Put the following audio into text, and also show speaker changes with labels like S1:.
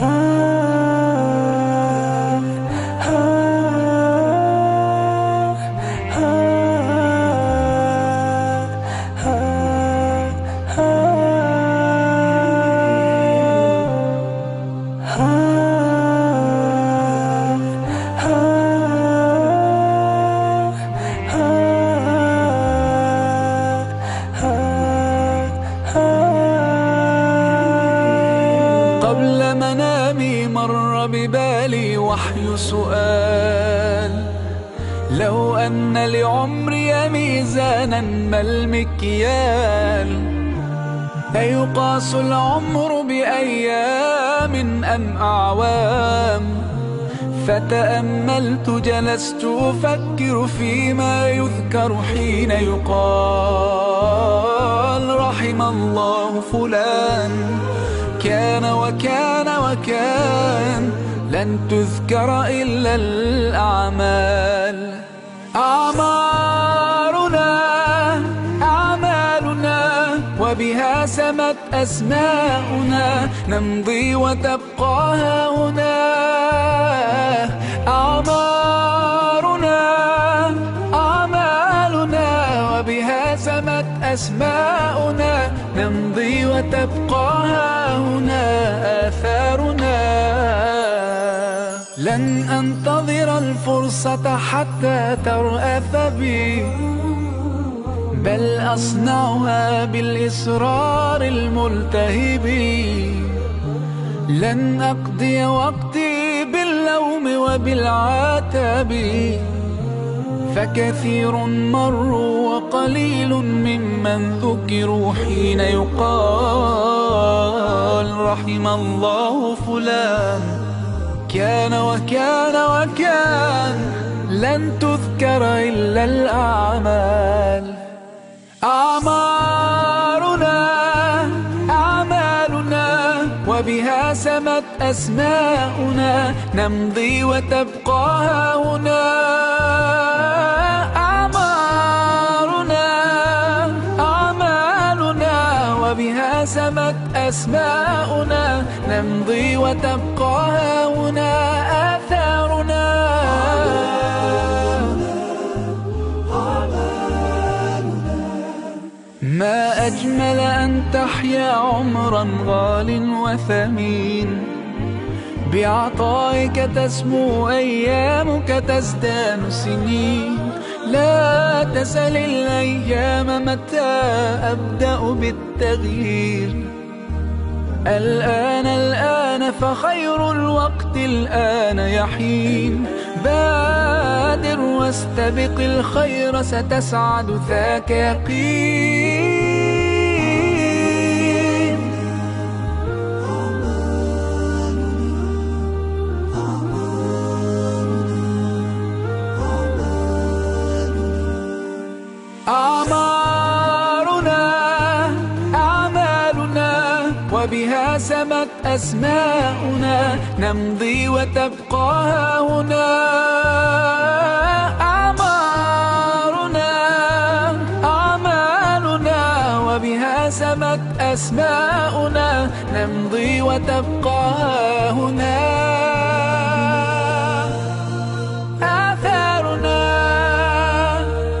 S1: Ah. مر ببالي وحي سؤال. لو أن لعمري ميزانا ما المكيال. أيقاس العمر بأيام أم أعوام؟ فتأملت جلست أفكر فيما يذكر حين يقال. رحم الله فلان. كان وكان وكان. لن تذكر إلا الأعمال. أعمارنا أعمالنا وبها سمت أسماؤنا. نمضي وتبقى هنا أعمارنا أعمالنا وبها سمت أسماؤنا. نمضي وتبقى هنا آثارنا لن أنتظر الفرصة حتى ترأف بي بل أصنعها بالإصرار الملتهب. لن أقضي وقتي باللوم وبالعتاب. فكثير مروا وقليل ممن ذكروا حين يقال رحم الله فلان. كان وكان وكان لن تذكر إلا الأعمال. أعمارنا أعمالنا وبها سمت أسماؤنا نمضي وتبقى هنا أعمارنا أعمالنا وبها سمت أسماؤنا نمضي وتبقى ما أجمل أن تحيا عمرا غال وثمين. بعطائك تسمو أيامك تزدان سنين. لا تسل الأيام متى أبدأ بالتغيير. الآن الآن فخير الوقت الآن يحين. بادر واستبق الخير ستسعد ذاك يقين. أعمارنا أعمالنا وبها سمت أسماؤنا نمضي وتبقى هنا أعمارنا أعمالنا وبها سمت أسماؤنا نمضي وتبقى هنا